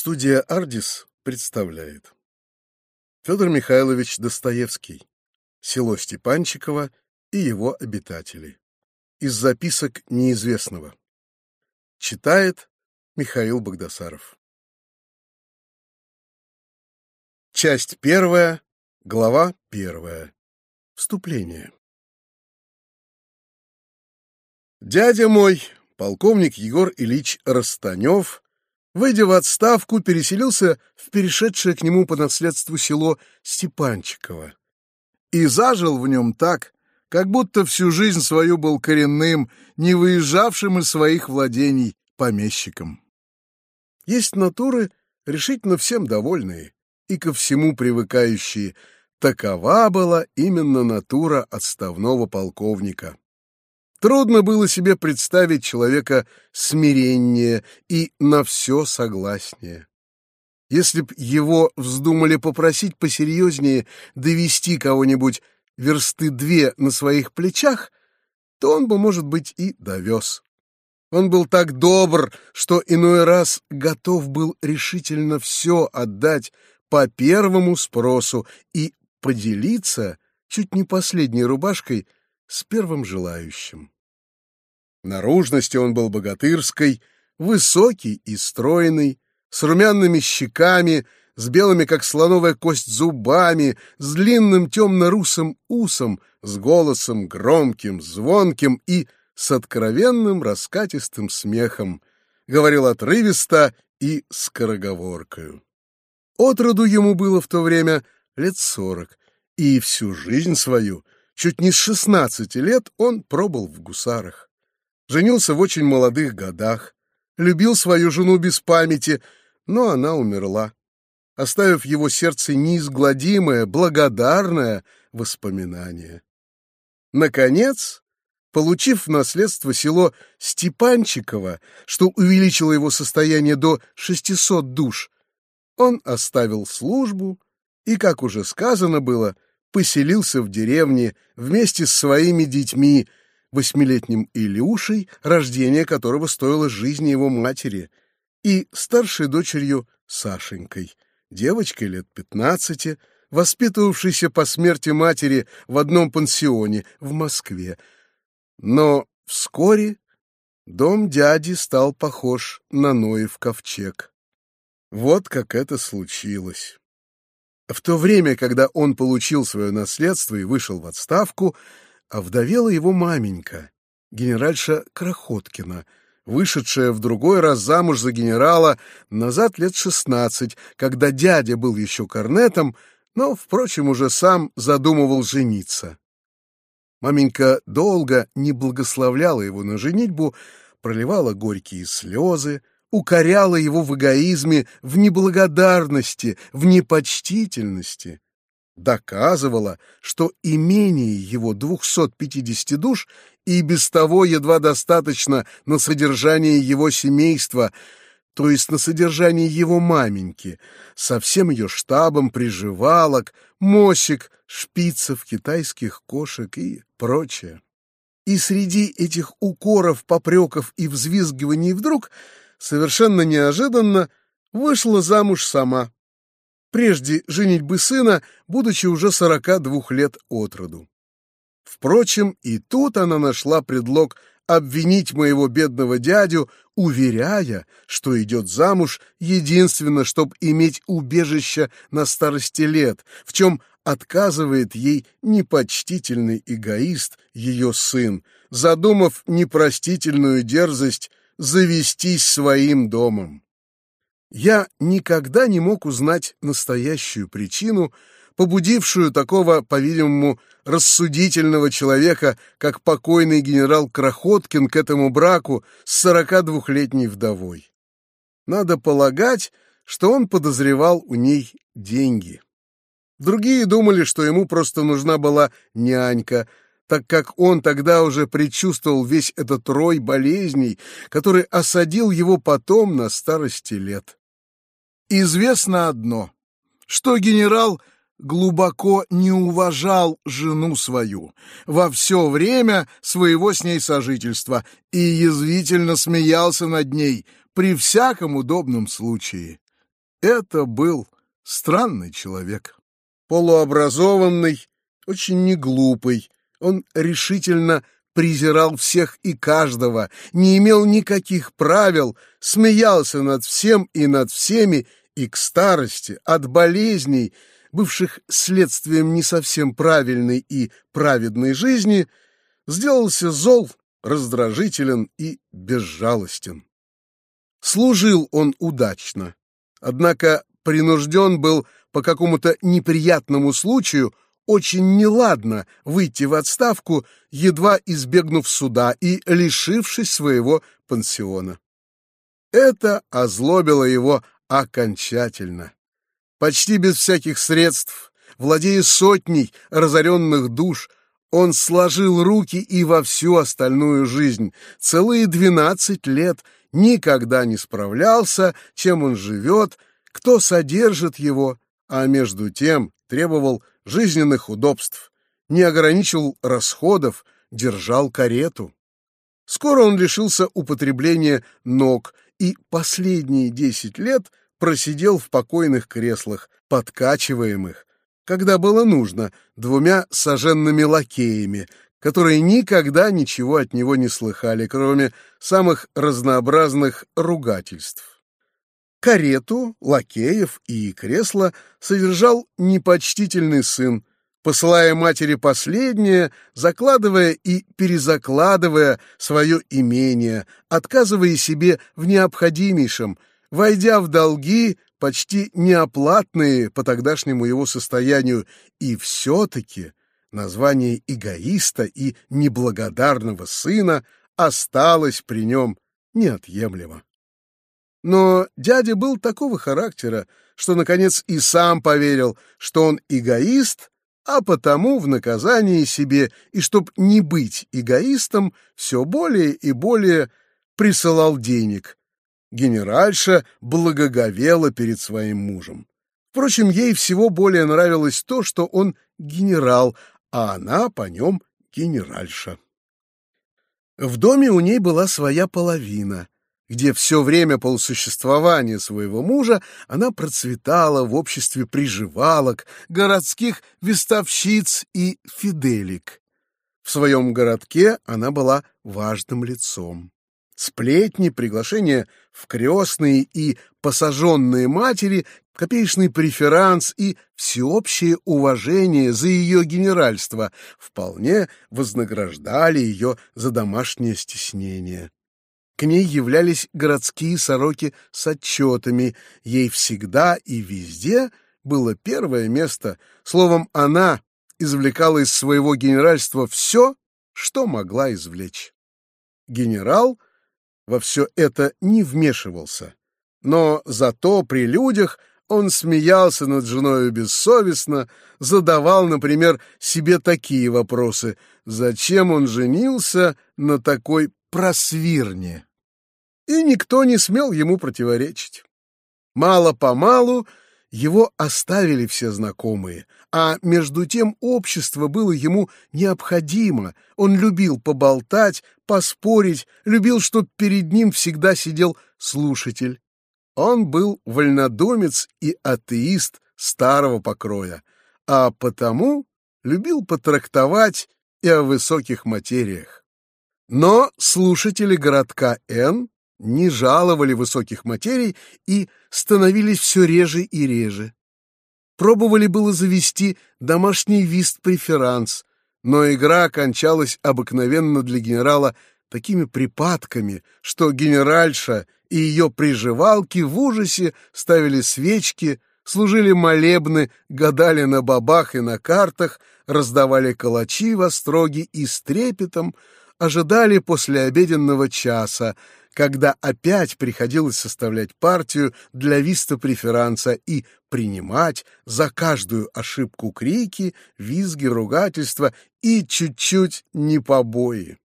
Студия «Ардис» представляет. Федор Михайлович Достоевский «Село Степанчиково и его обитатели» из записок неизвестного. Читает Михаил Богдасаров. Часть первая, глава первая. Вступление. Дядя мой, полковник Егор Ильич Растанев, выйдя в отставку, переселился в перешедшее к нему по наследству село Степанчиково и зажил в нем так, как будто всю жизнь свою был коренным, не выезжавшим из своих владений помещиком. Есть натуры, решительно всем довольные и ко всему привыкающие. Такова была именно натура отставного полковника. Трудно было себе представить человека смиреннее и на все согласнее. Если б его вздумали попросить посерьезнее довести кого-нибудь версты две на своих плечах, то он бы, может быть, и довез. Он был так добр, что иной раз готов был решительно все отдать по первому спросу и поделиться чуть не последней рубашкой с первым желающим. Наружности он был богатырской, высокий и стройный, с румяными щеками, с белыми, как слоновая кость, зубами, с длинным темно-русым усом, с голосом громким, звонким и с откровенным раскатистым смехом, говорил отрывисто и скороговоркою. Отроду ему было в то время лет сорок, и всю жизнь свою, чуть не с шестнадцати лет, он пробыл в гусарах. Женился в очень молодых годах, любил свою жену без памяти, но она умерла, оставив его сердце неизгладимое, благодарное воспоминание. Наконец, получив в наследство село Степанчиково, что увеличило его состояние до 600 душ, он оставил службу и, как уже сказано было, поселился в деревне вместе с своими детьми, восьмилетним Илюшей, рождение которого стоило жизни его матери, и старшей дочерью Сашенькой, девочкой лет пятнадцати, воспитывавшейся по смерти матери в одном пансионе в Москве. Но вскоре дом дяди стал похож на Ноев ковчег. Вот как это случилось. В то время, когда он получил свое наследство и вышел в отставку, овдовела его маменька, генеральша Крохоткина, вышедшая в другой раз замуж за генерала назад лет шестнадцать, когда дядя был еще корнетом, но, впрочем, уже сам задумывал жениться. Маменька долго не благословляла его на женитьбу, проливала горькие слезы, укоряла его в эгоизме, в неблагодарности, в непочтительности доказывала, что имение его 250 душ и без того едва достаточно на содержание его семейства, то есть на содержание его маменьки, со всем ее штабом приживалок, мосик, шпицев, китайских кошек и прочее. И среди этих укоров, попреков и взвизгиваний вдруг, совершенно неожиданно, вышла замуж сама прежде женитьбы сына, будучи уже сорока двух лет от роду. Впрочем, и тут она нашла предлог обвинить моего бедного дядю, уверяя, что идет замуж единственно, чтобы иметь убежище на старости лет, в чем отказывает ей непочтительный эгоист, ее сын, задумав непростительную дерзость завестись своим домом. Я никогда не мог узнать настоящую причину, побудившую такого, по-видимому, рассудительного человека, как покойный генерал Крохоткин к этому браку с 42-летней вдовой. Надо полагать, что он подозревал у ней деньги. Другие думали, что ему просто нужна была нянька, так как он тогда уже предчувствовал весь этот рой болезней, который осадил его потом на старости лет. Известно одно, что генерал глубоко не уважал жену свою во все время своего с ней сожительства и язвительно смеялся над ней при всяком удобном случае. Это был странный человек. Полуобразованный, очень неглупый, он решительно презирал всех и каждого, не имел никаких правил, смеялся над всем и над всеми, и к старости, от болезней, бывших следствием не совсем правильной и праведной жизни, сделался зол, раздражителен и безжалостен. Служил он удачно, однако принужден был по какому-то неприятному случаю очень неладно выйти в отставку, едва избегнув суда и лишившись своего пансиона. Это озлобило его окончательно. Почти без всяких средств, владея сотней разоренных душ, он сложил руки и во всю остальную жизнь, целые двенадцать лет, никогда не справлялся, чем он живет, кто содержит его, а между тем требовал жизненных удобств, не ограничивал расходов, держал карету. Скоро он лишился употребления ног и последние десять лет просидел в покойных креслах, подкачиваемых, когда было нужно, двумя соженными лакеями, которые никогда ничего от него не слыхали, кроме самых разнообразных ругательств. Карету, лакеев и кресло содержал непочтительный сын, посылая матери последнее, закладывая и перезакладывая свое имение, отказывая себе в необходимейшем, войдя в долги, почти неоплатные по тогдашнему его состоянию, и все-таки название эгоиста и неблагодарного сына осталось при нем неотъемлемо. Но дядя был такого характера, что, наконец, и сам поверил, что он эгоист, а потому в наказании себе, и чтоб не быть эгоистом, все более и более присылал денег. Генеральша благоговела перед своим мужем. Впрочем, ей всего более нравилось то, что он генерал, а она по нем генеральша. В доме у ней была своя половина — где все время полусуществования своего мужа она процветала в обществе приживалок, городских вестовщиц и фиделик. В своем городке она была важным лицом. Сплетни, приглашения в крестные и посаженные матери, копеечный преферанс и всеобщее уважение за ее генеральство вполне вознаграждали ее за домашнее стеснение. К ней являлись городские сороки с отчетами. Ей всегда и везде было первое место. Словом, она извлекала из своего генеральства все, что могла извлечь. Генерал во все это не вмешивался, но зато при людях он смеялся над женой бессовестно, задавал, например, себе такие вопросы. Зачем он женился на такой просвирне? И никто не смел ему противоречить. Мало-помалу его оставили все знакомые, а между тем общество было ему необходимо. Он любил поболтать, поспорить, любил, чтоб перед ним всегда сидел слушатель. Он был вольнодумец и атеист старого покроя, а потому любил потрактовать и о высоких материях. Но слушатели городка Н не жаловали высоких материй и становились все реже и реже. Пробовали было завести домашний вист-преферанс, но игра кончалась обыкновенно для генерала такими припадками, что генеральша и ее приживалки в ужасе ставили свечки, служили молебны, гадали на бабах и на картах, раздавали калачи во строге и с трепетом ожидали после обеденного часа, когда опять приходилось составлять партию для виста-преферанса и принимать за каждую ошибку крики, визги, ругательства и чуть-чуть не побои.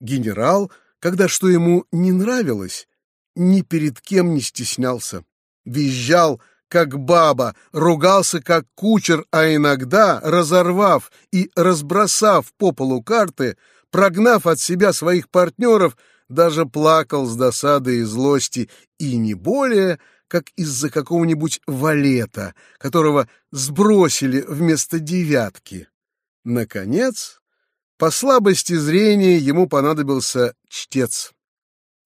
Генерал, когда что ему не нравилось, ни перед кем не стеснялся. Визжал, как баба, ругался, как кучер, а иногда, разорвав и разбросав по полу карты, прогнав от себя своих партнеров, даже плакал с досады и злости, и не более, как из-за какого-нибудь валета, которого сбросили вместо девятки. Наконец, по слабости зрения ему понадобился чтец.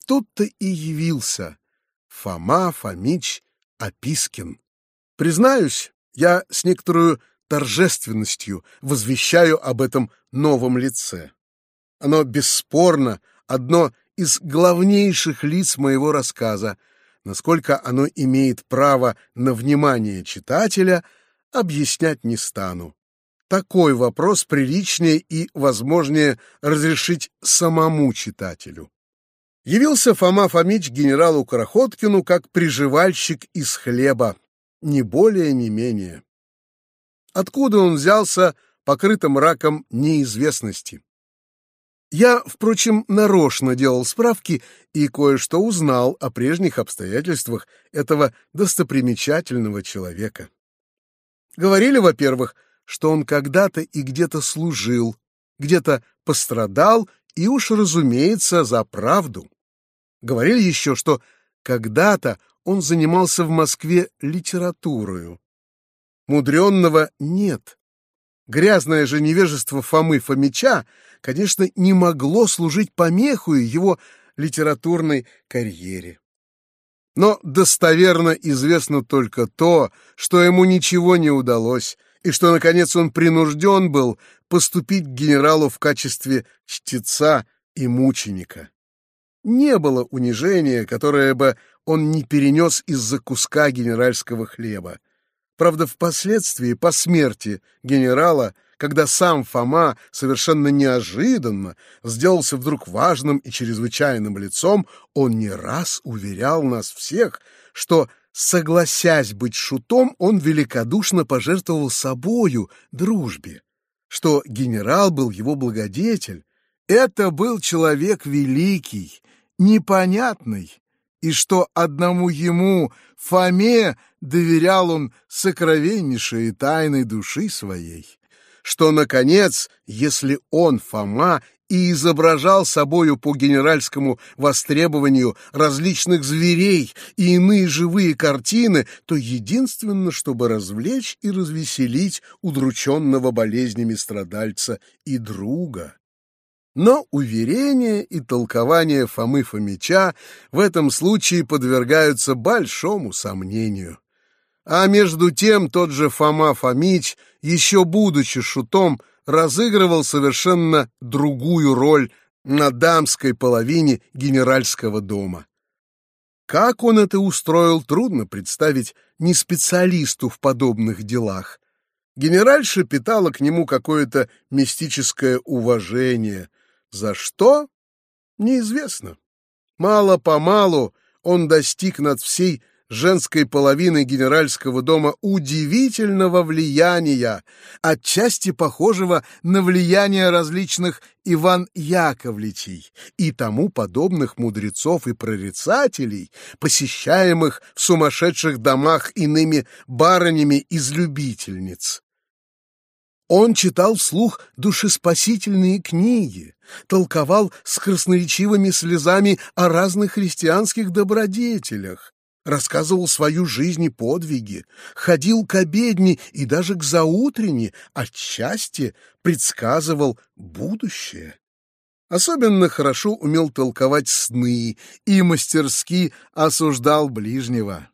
Тут-то и явился Фома Фомич Опискин. Признаюсь, я с некоторой торжественностью возвещаю об этом новом лице. Оно бесспорно одно из главнейших лиц моего рассказа, насколько оно имеет право на внимание читателя, объяснять не стану. Такой вопрос приличнее и возможнее разрешить самому читателю. Явился Фома Фомич генералу Крохоткину как приживальщик из хлеба, ни более, ни менее. Откуда он взялся, покрытым раком неизвестности. Я, впрочем, нарочно делал справки и кое-что узнал о прежних обстоятельствах этого достопримечательного человека. Говорили, во-первых, что он когда-то и где-то служил, где-то пострадал и уж, разумеется, за правду. Говорили еще, что когда-то он занимался в Москве литературою. Мудренного нет. Грязное же невежество Фомы Фомича, конечно, не могло служить помехой его литературной карьере. Но достоверно известно только то, что ему ничего не удалось, и что, наконец, он принужден был поступить к генералу в качестве чтеца и мученика. Не было унижения, которое бы он не перенес из-за куска генеральского хлеба. Правда, впоследствии, по смерти генерала, когда сам Фома совершенно неожиданно сделался вдруг важным и чрезвычайным лицом, он не раз уверял нас всех, что, согласясь быть шутом, он великодушно пожертвовал собою дружбе, что генерал был его благодетель. Это был человек великий, непонятный, и что одному ему, Фоме, доверял он сокровеннейшие тайны души своей, что, наконец, если он, Фома, и изображал собою по генеральскому востребованию различных зверей и иные живые картины, то единственно, чтобы развлечь и развеселить удрученного болезнями страдальца и друга. Но уверения и толкования Фомы Фомича в этом случае подвергаются большому сомнению. А между тем тот же Фома Фомич, еще будучи шутом, разыгрывал совершенно другую роль на дамской половине генеральского дома. Как он это устроил, трудно представить не специалисту в подобных делах. Генеральша питала к нему какое-то мистическое уважение. За что? Неизвестно. Мало-помалу он достиг над всей женской половины генеральского дома удивительного влияния, отчасти похожего на влияние различных Иван Яковлевичей и тому подобных мудрецов и прорицателей, посещаемых в сумасшедших домах иными барынями из любительниц. Он читал вслух душеспасительные книги, толковал с красноречивыми слезами о разных христианских добродетелях, рассказывал свою жизнь и подвиги, ходил к обедне и даже к заутренне, отчасти предсказывал будущее. Особенно хорошо умел толковать сны и мастерски осуждал ближнего.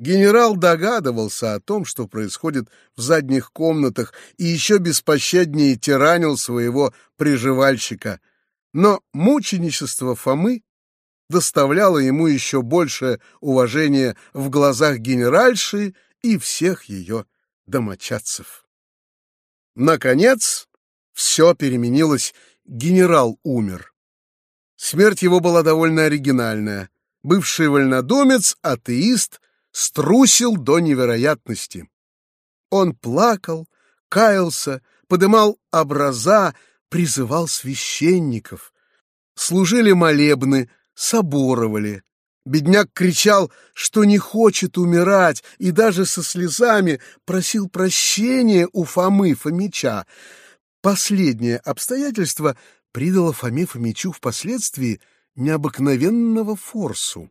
Генерал догадывался о том, что происходит в задних комнатах, и еще беспощаднее тиранил своего приживальщика. Но мученичество Фомы доставляло ему еще большее уважение в глазах генеральши и всех ее домочадцев. Наконец, все переменилось, генерал умер. Смерть его была довольно оригинальная. Бывший вольнодумец, атеист, струсил до невероятности. Он плакал, каялся, подымал образа, призывал священников. Служили молебны, соборовали. Бедняк кричал, что не хочет умирать, и даже со слезами просил прощения у Фомы Фомича. Последнее обстоятельство придало Фоме Фомичу впоследствии необыкновенного форсу.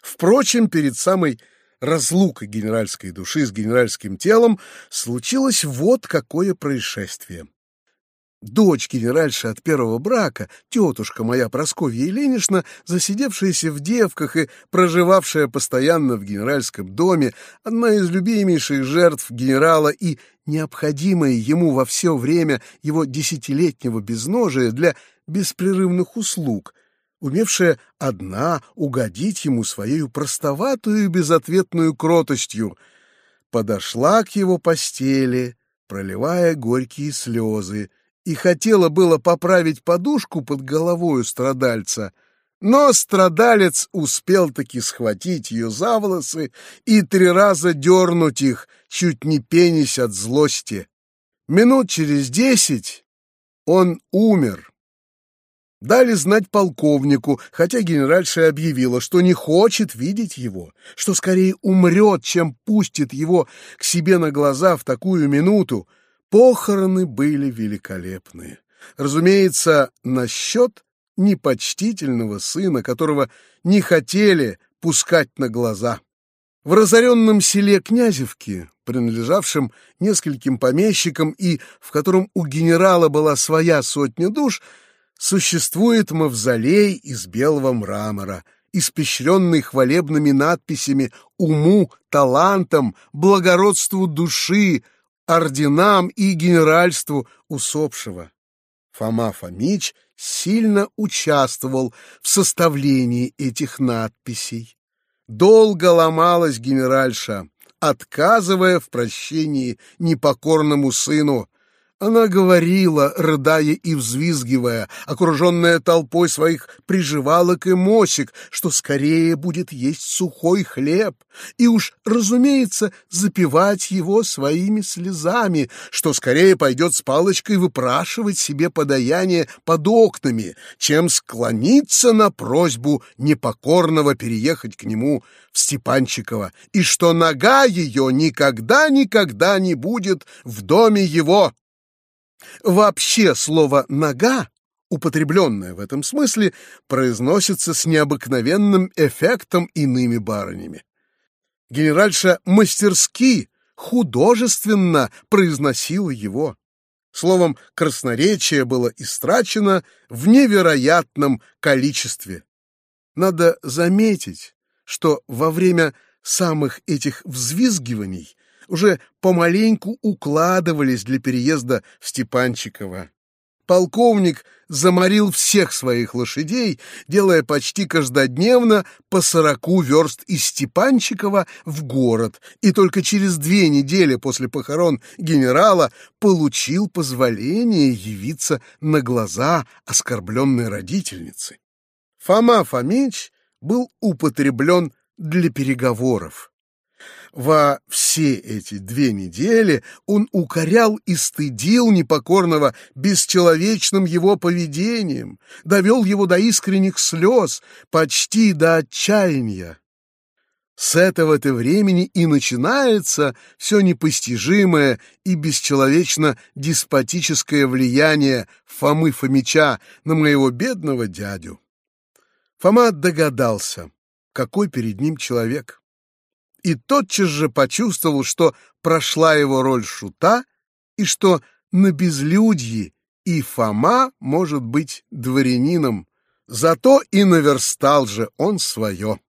Впрочем, перед самой разлукой генеральской души с генеральским телом случилось вот какое происшествие. Дочь генеральши от первого брака, тетушка моя Прасковья Еленишна, засидевшаяся в девках и проживавшая постоянно в генеральском доме, одна из любимейших жертв генерала и необходимая ему во все время его десятилетнего безножия для беспрерывных услуг, умевшая одна угодить ему своей простоватую безответную кротостью, подошла к его постели, проливая горькие слезы, и хотела было поправить подушку под головою страдальца, но страдалец успел таки схватить ее за волосы и три раза дернуть их, чуть не пенясь от злости. Минут через десять он умер. Дали знать полковнику, хотя генеральша объявила, что не хочет видеть его, что скорее умрет, чем пустит его к себе на глаза в такую минуту, Похороны были великолепные. Разумеется, насчет непочтительного сына, которого не хотели пускать на глаза. В разоренном селе Князевки, принадлежавшем нескольким помещикам и в котором у генерала была своя сотня душ, существует мавзолей из белого мрамора, испещренный хвалебными надписями «Уму», «Талантам», «Благородству души», орденам и генеральству усопшего. Фома Фомич сильно участвовал в составлении этих надписей. Долго ломалась генеральша, отказывая в прощении непокорному сыну, она говорила, рыдая и взвизгивая, окруженная толпой своих приживалок и мосик, что скорее будет есть сухой хлеб, и уж, разумеется, запивать его своими слезами, что скорее пойдет с палочкой выпрашивать себе подаяние под окнами, чем склониться на просьбу непокорного переехать к нему в Степанчиково, и что нога ее никогда-никогда не будет в доме его. Вообще слово «нога», употребленное в этом смысле, произносится с необыкновенным эффектом иными барынями. Генеральша мастерски, художественно произносила его. Словом, красноречие было истрачено в невероятном количестве. Надо заметить, что во время самых этих взвизгиваний уже помаленьку укладывались для переезда в Степанчиково. Полковник заморил всех своих лошадей, делая почти каждодневно по сороку верст из Степанчикова в город, и только через две недели после похорон генерала получил позволение явиться на глаза оскорбленной родительницы. Фома Фомич был употреблен для переговоров. Во все эти две недели он укорял и стыдил непокорного бесчеловечным его поведением, довел его до искренних слез, почти до отчаяния. С этого-то времени и начинается все непостижимое и бесчеловечно-деспотическое влияние Фомы Фомича на моего бедного дядю. Фома догадался, какой перед ним человек и тотчас же почувствовал, что прошла его роль шута и что на безлюдье и Фома может быть дворянином. Зато и наверстал же он свое.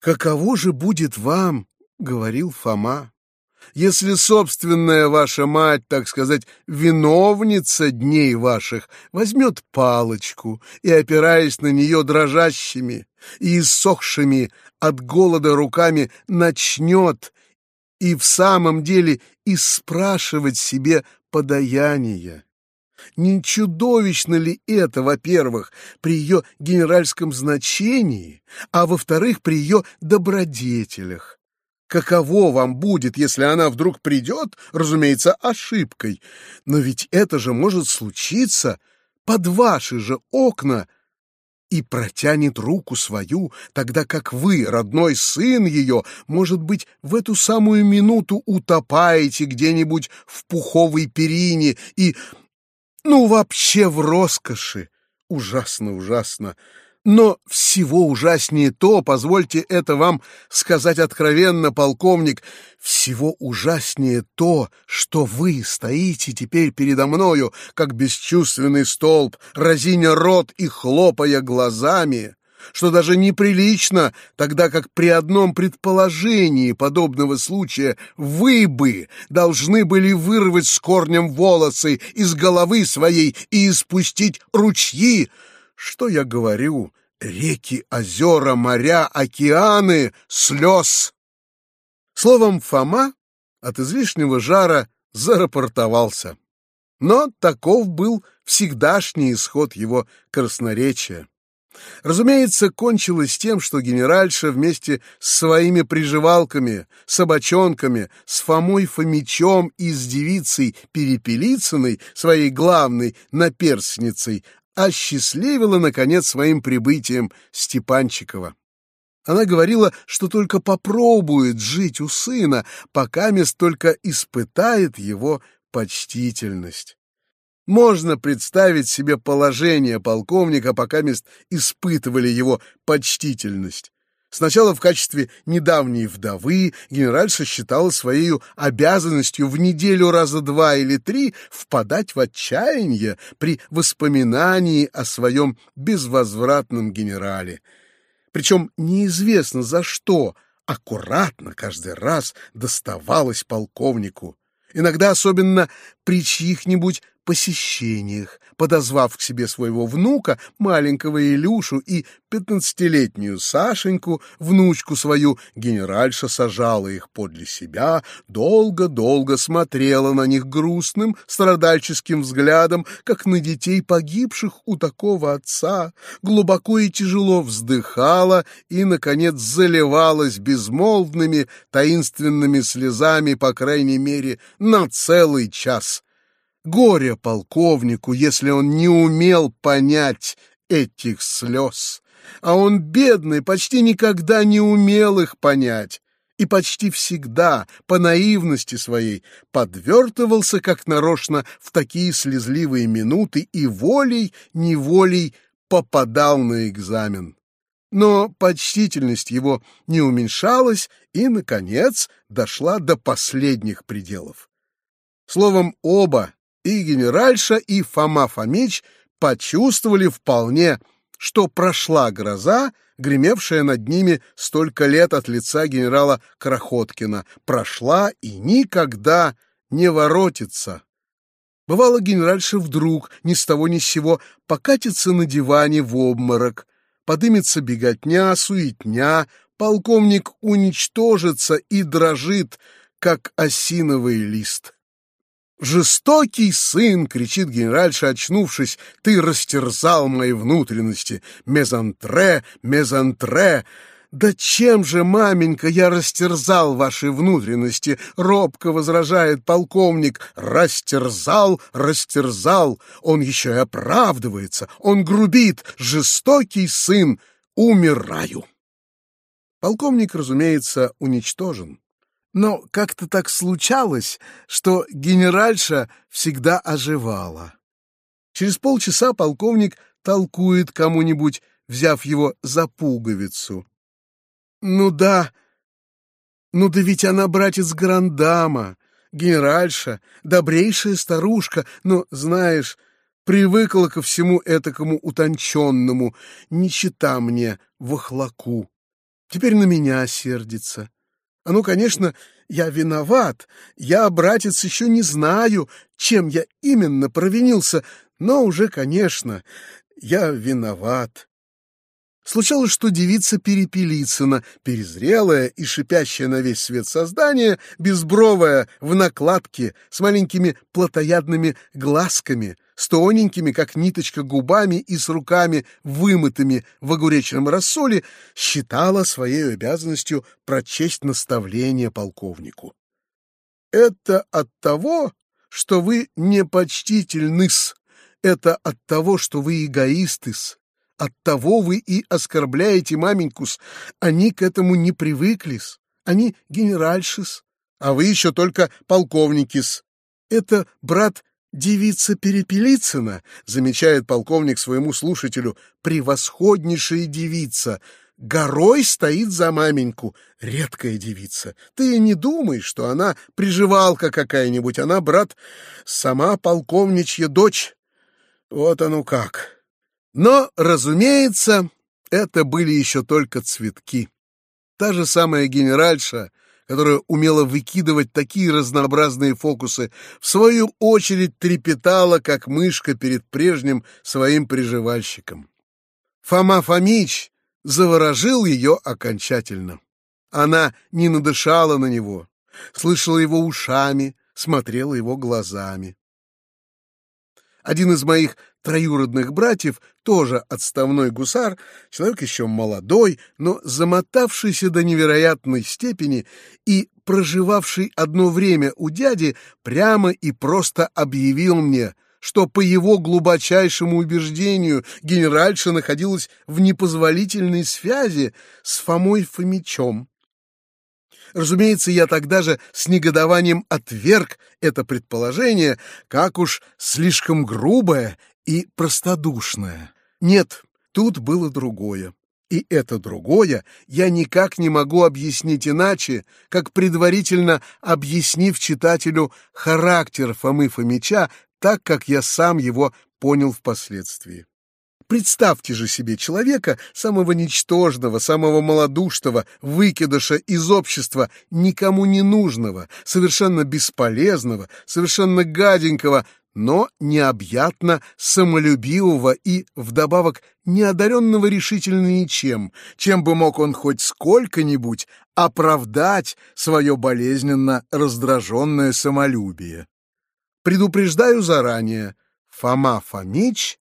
«Каково же будет вам, — говорил Фома, — если собственная ваша мать, так сказать, виновница дней ваших, возьмет палочку и, опираясь на нее дрожащими и иссохшими от голода руками начнет и в самом деле и спрашивать себе подаяние. Не чудовищно ли это, во-первых, при ее генеральском значении, а во-вторых, при ее добродетелях? Каково вам будет, если она вдруг придет, разумеется, ошибкой? Но ведь это же может случиться под ваши же окна и протянет руку свою, тогда как вы, родной сын ее, может быть, в эту самую минуту утопаете где-нибудь в пуховой перине и, ну, вообще в роскоши. Ужасно, ужасно. Но всего ужаснее то, позвольте это вам сказать откровенно, полковник, всего ужаснее то, что вы стоите теперь передо мною, как бесчувственный столб, разиня рот и хлопая глазами, что даже неприлично, тогда как при одном предположении подобного случая вы бы должны были вырвать с корнем волосы из головы своей и испустить ручьи, что я говорю, реки, озера, моря, океаны, слез. Словом, Фома от излишнего жара зарапортовался. Но таков был всегдашний исход его красноречия. Разумеется, кончилось тем, что генеральша вместе с своими приживалками, собачонками, с Фомой Фомичом и с девицей Перепелицыной, своей главной наперсницей, осчастливила, наконец, своим прибытием Степанчикова. Она говорила, что только попробует жить у сына, пока мест только испытает его почтительность. Можно представить себе положение полковника, пока мест испытывали его почтительность. Сначала в качестве недавней вдовы генеральша считала своей обязанностью в неделю раза два или три впадать в отчаяние при воспоминании о своем безвозвратном генерале. Причем неизвестно за что, аккуратно каждый раз доставалось полковнику. Иногда особенно при чьих-нибудь посещениях, подозвав к себе своего внука, маленького Илюшу и пятнадцатилетнюю Сашеньку, внучку свою, генеральша сажала их подле себя, долго-долго смотрела на них грустным, страдальческим взглядом, как на детей погибших у такого отца, глубоко и тяжело вздыхала и, наконец, заливалась безмолвными, таинственными слезами, по крайней мере, на целый час Горе полковнику, если он не умел понять этих слез. А он, бедный, почти никогда не умел их понять и почти всегда, по наивности своей, подвертывался как нарочно в такие слезливые минуты и волей-неволей попадал на экзамен. Но почтительность его не уменьшалась и, наконец, дошла до последних пределов. Словом, оба, и генеральша, и Фома Фомич почувствовали вполне, что прошла гроза, гремевшая над ними столько лет от лица генерала Крохоткина, прошла и никогда не воротится. Бывало, генеральша вдруг, ни с того ни с сего, покатится на диване в обморок, подымется беготня, суетня, полковник уничтожится и дрожит, как осиновый лист. «Жестокий сын!» — кричит генеральша, очнувшись. «Ты растерзал мои внутренности! Мезантре! Мезантре!» «Да чем же, маменька, я растерзал ваши внутренности?» — робко возражает полковник. «Растерзал, растерзал! Он еще и оправдывается! Он грубит! Жестокий сын! Умираю!» Полковник, разумеется, уничтожен. Но как-то так случалось, что генеральша всегда оживала. Через полчаса полковник толкует кому-нибудь, взяв его за пуговицу. «Ну да, ну да ведь она братец Грандама, генеральша, добрейшая старушка, но, знаешь, привыкла ко всему этакому утонченному, не мне вахлаку. Теперь на меня сердится. А ну, конечно, я виноват. Я, братец, еще не знаю, чем я именно провинился, но уже, конечно, я виноват. Случалось, что девица Перепелицына, перезрелая и шипящая на весь свет создание, безбровая, в накладке, с маленькими плотоядными глазками, с тоненькими, как ниточка, губами и с руками, вымытыми в огуречном рассоле, считала своей обязанностью прочесть наставление полковнику. «Это от того, что вы непочтительны-с, это от того, что вы эгоисты-с, Оттого вы и оскорбляете маменькус. Они к этому не привыклись. Они генеральшис, а вы еще только полковникис. Это, брат, девица Перепелицына, замечает полковник своему слушателю, превосходнейшая девица, горой стоит за маменьку, редкая девица. Ты не думай, что она приживалка какая-нибудь, она, брат, сама полковничья дочь. Вот оно как. Но, разумеется, это были еще только цветки. Та же самая генеральша, которая умела выкидывать такие разнообразные фокусы, в свою очередь трепетала, как мышка перед прежним своим приживальщиком. Фома Фомич заворожил ее окончательно. Она не надышала на него, слышала его ушами, смотрела его глазами. Один из моих троюродных братьев, тоже отставной гусар, человек еще молодой, но замотавшийся до невероятной степени и проживавший одно время у дяди, прямо и просто объявил мне, что по его глубочайшему убеждению генеральша находилась в непозволительной связи с Фомой Фомичом. Разумеется, я тогда же с негодованием отверг это предположение, как уж слишком грубое и простодушное. Нет, тут было другое. И это другое я никак не могу объяснить иначе, как предварительно объяснив читателю характер Фомы Фомича так, как я сам его понял впоследствии. Представьте же себе человека, самого ничтожного, самого малодушного, выкидыша из общества, никому не нужного, совершенно бесполезного, совершенно гаденького, но необъятно самолюбивого и, вдобавок, неодаренного решительно ничем, чем бы мог он хоть сколько-нибудь оправдать свое болезненно раздраженное самолюбие. Предупреждаю заранее, Фома Фомич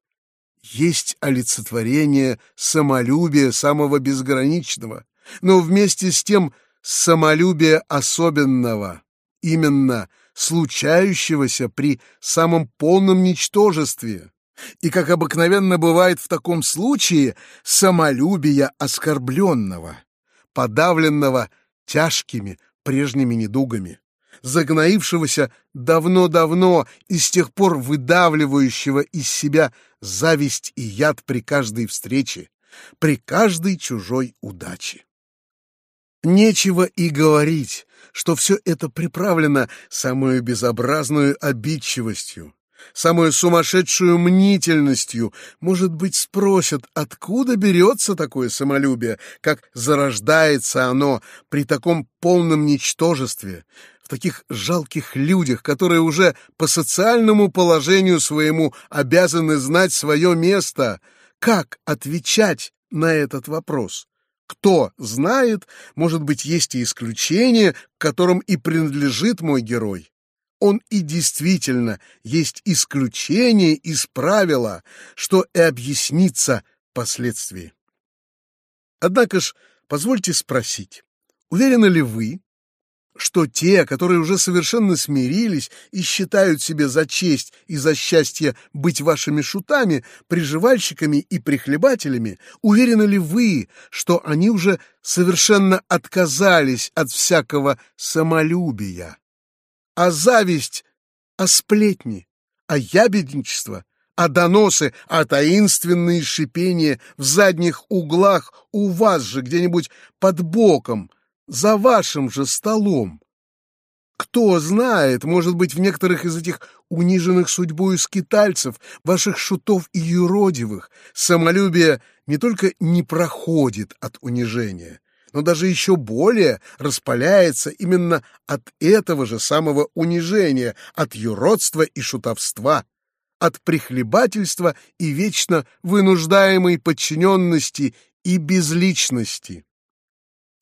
есть олицетворение самолюбия самого безграничного, но вместе с тем самолюбия особенного, именно случающегося при самом полном ничтожестве. И, как обыкновенно бывает в таком случае, самолюбия оскорбленного, подавленного тяжкими прежними недугами загноившегося давно-давно и с тех пор выдавливающего из себя зависть и яд при каждой встрече, при каждой чужой удаче. Нечего и говорить, что все это приправлено самую безобразную обидчивостью, самую сумасшедшую мнительностью. Может быть, спросят, откуда берется такое самолюбие, как зарождается оно при таком полном ничтожестве, в таких жалких людях, которые уже по социальному положению своему обязаны знать свое место. Как отвечать на этот вопрос? Кто знает, может быть, есть и исключение, к которым и принадлежит мой герой. Он и действительно есть исключение из правила, что и объяснится впоследствии. Однако ж, позвольте спросить, уверены ли вы, что те, которые уже совершенно смирились и считают себе за честь и за счастье быть вашими шутами, приживальщиками и прихлебателями, уверены ли вы, что они уже совершенно отказались от всякого самолюбия? А зависть, а сплетни, а ябедничество, а доносы, а таинственные шипения в задних углах у вас же где-нибудь под боком — за вашим же столом. Кто знает, может быть, в некоторых из этих униженных судьбою скитальцев, ваших шутов и юродивых, самолюбие не только не проходит от унижения, но даже еще более распаляется именно от этого же самого унижения, от юродства и шутовства, от прихлебательства и вечно вынуждаемой подчиненности и безличности.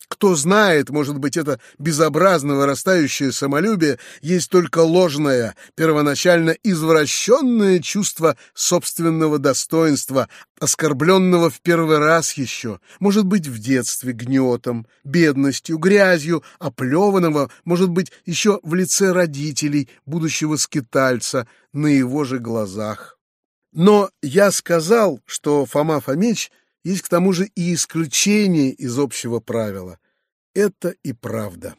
Кто знает, может быть, это безобразно вырастающее самолюбие есть только ложное, первоначально извращенное чувство собственного достоинства, оскорбленного в первый раз еще, может быть, в детстве гнетом, бедностью, грязью, оплеванного, может быть, еще в лице родителей будущего скитальца на его же глазах. Но я сказал, что Фома Фомич — есть к тому же и исключение из общего правила. Это и правда.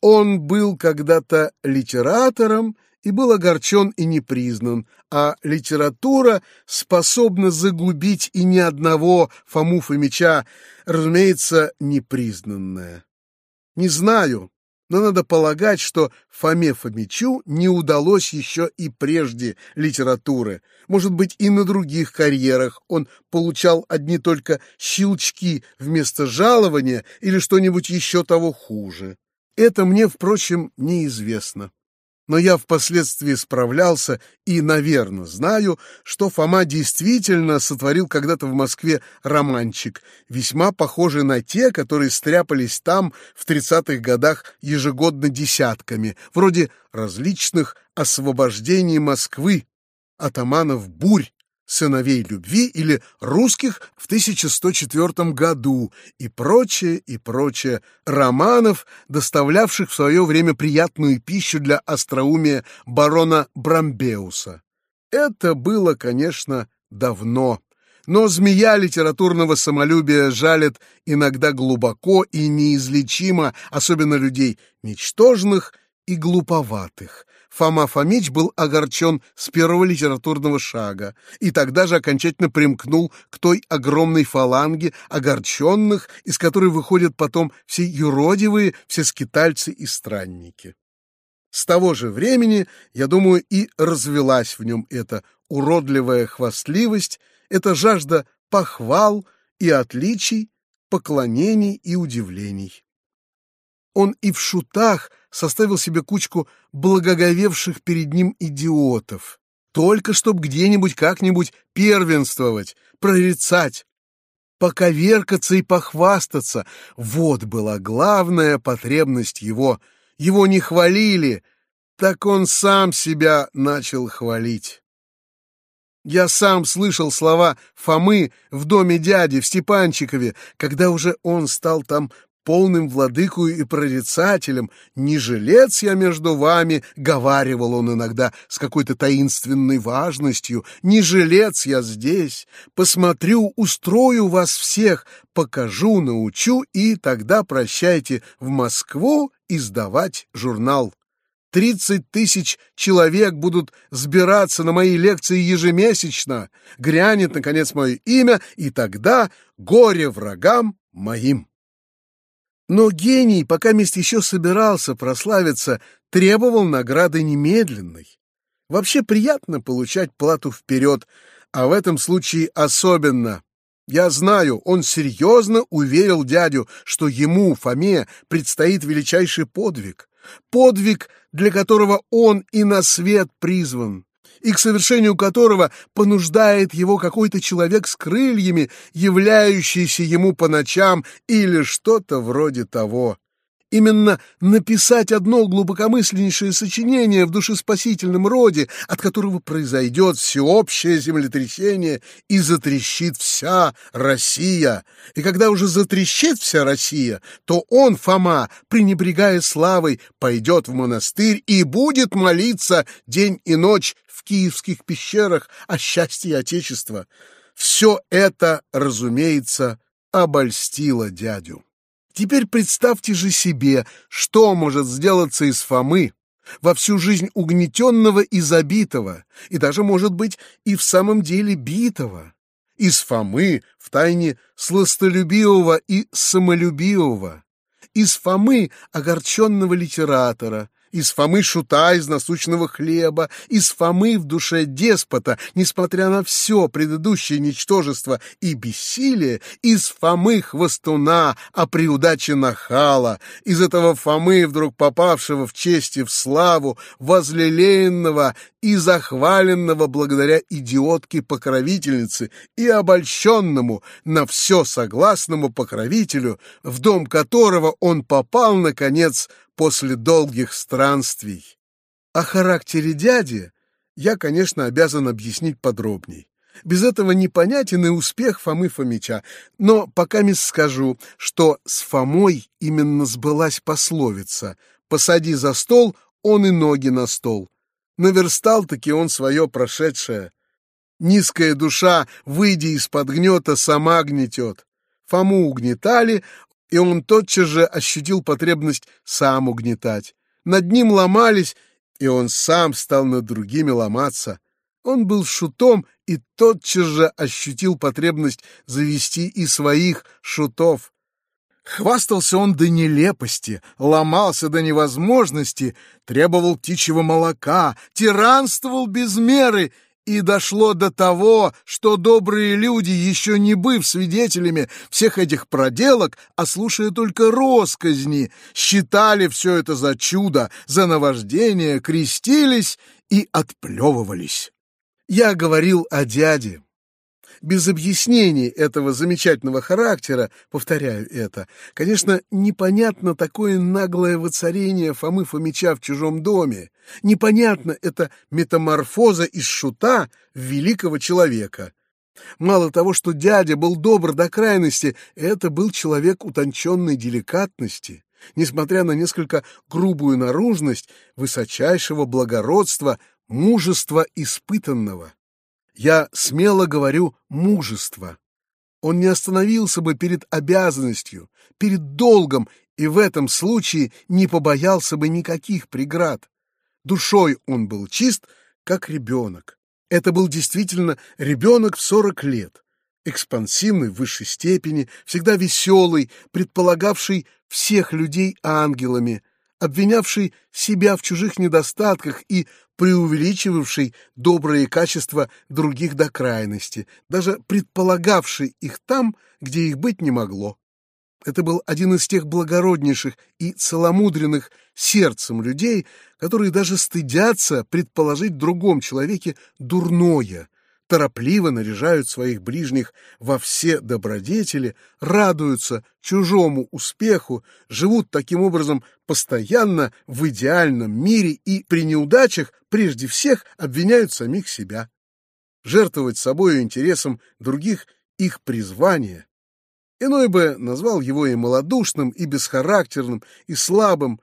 Он был когда-то литератором и был огорчен и не признан, а литература способна загубить и ни одного Фому Фомича, разумеется, непризнанная. Не знаю, но надо полагать, что Фоме Фомичу не удалось еще и прежде литературы. Может быть, и на других карьерах он получал одни только щелчки вместо жалования или что-нибудь еще того хуже. Это мне, впрочем, неизвестно но я впоследствии справлялся и, наверное, знаю, что Фома действительно сотворил когда-то в Москве романчик, весьма похожий на те, которые стряпались там в 30-х годах ежегодно десятками, вроде различных освобождений Москвы, атаманов бурь, сыновей любви или русских в 1104 году и прочее, и прочее. Романов, доставлявших в свое время приятную пищу для остроумия барона Брамбеуса. Это было, конечно, давно, но змея литературного самолюбия жалит иногда глубоко и неизлечимо, особенно людей ничтожных и глуповатых, Фома Фомич был огорчен с первого литературного шага и тогда же окончательно примкнул к той огромной фаланге огорченных, из которой выходят потом все юродивые, все скитальцы и странники. С того же времени, я думаю, и развелась в нем эта уродливая хвастливость, эта жажда похвал и отличий, поклонений и удивлений. Он и в шутах составил себе кучку благоговевших перед ним идиотов, только чтоб где-нибудь как-нибудь первенствовать, прорицать, поковеркаться и похвастаться. Вот была главная потребность его. Его не хвалили, так он сам себя начал хвалить. Я сам слышал слова Фомы в доме дяди в Степанчикове, когда уже он стал там полным владыкою и прорицателем, не жилец я между вами, — говаривал он иногда с какой-то таинственной важностью, — не жилец я здесь, посмотрю, устрою вас всех, покажу, научу, и тогда прощайте в Москву издавать журнал. Тридцать тысяч человек будут сбираться на мои лекции ежемесячно. Грянет, наконец, мое имя, и тогда горе врагам моим. Но гений, пока мест еще собирался прославиться, требовал награды немедленной. Вообще приятно получать плату вперед, а в этом случае особенно. Я знаю, он серьезно уверил дядю, что ему, Фоме, предстоит величайший подвиг. Подвиг, для которого он и на свет призван и к совершению которого понуждает его какой-то человек с крыльями, являющийся ему по ночам или что-то вроде того. Именно написать одно глубокомысленнейшее сочинение в душеспасительном роде, от которого произойдет всеобщее землетрясение и затрещит вся Россия. И когда уже затрещит вся Россия, то он, Фома, пренебрегая славой, пойдет в монастырь и будет молиться день и ночь в киевских пещерах о счастье Отечества. Все это, разумеется, обольстило дядю. Теперь представьте же себе, что может сделаться из Фомы, во всю жизнь угнетенного и забитого, и даже, может быть, и в самом деле битого. Из Фомы в тайне сластолюбивого и самолюбивого. Из Фомы огорченного литератора, из Фомы шута из насущного хлеба, из Фомы в душе деспота, несмотря на все предыдущее ничтожество и бессилие, из Фомы хвостуна, а при удаче нахала, из этого Фомы, вдруг попавшего в честь и в славу, возлелеянного и захваленного благодаря идиотке-покровительнице и обольщенному на все согласному покровителю, в дом которого он попал, наконец, после долгих странствий. О характере дяди я, конечно, обязан объяснить подробней. Без этого непонятен и успех Фомы Фомича, но пока не скажу, что с Фомой именно сбылась пословица «посади за стол, он и ноги на стол». Наверстал-таки он свое прошедшее. Низкая душа, выйдя из-под гнета, сама гнетет. Фому угнетали, и он тотчас же ощутил потребность сам угнетать. Над ним ломались, и он сам стал над другими ломаться. Он был шутом и тотчас же ощутил потребность завести и своих шутов. Хвастался он до нелепости, ломался до невозможности, требовал птичьего молока, тиранствовал без меры и дошло до того, что добрые люди, еще не быв свидетелями всех этих проделок, а слушая только росказни, считали все это за чудо, за наваждение, крестились и отплевывались. Я говорил о дяде, без объяснений этого замечательного характера, повторяю это, конечно, непонятно такое наглое воцарение Фомы Фомича в чужом доме, непонятно это метаморфоза из шута в великого человека. Мало того, что дядя был добр до крайности, это был человек утонченной деликатности, несмотря на несколько грубую наружность, высочайшего благородства, мужества испытанного. Я смело говорю «мужество». Он не остановился бы перед обязанностью, перед долгом, и в этом случае не побоялся бы никаких преград. Душой он был чист, как ребенок. Это был действительно ребенок в сорок лет, экспансивный в высшей степени, всегда веселый, предполагавший всех людей ангелами, обвинявший себя в чужих недостатках и преувеличивавший добрые качества других до крайности, даже предполагавший их там, где их быть не могло. Это был один из тех благороднейших и целомудренных сердцем людей, которые даже стыдятся предположить в другом человеке дурное, торопливо наряжают своих ближних во все добродетели, радуются чужому успеху, живут таким образом постоянно в идеальном мире и при неудачах прежде всех обвиняют самих себя. Жертвовать собою интересом других — их призвание. Иной бы назвал его и малодушным, и бесхарактерным, и слабым.